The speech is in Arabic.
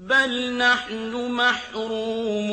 بَلْ نَحْنُ مَحْرُومُونَ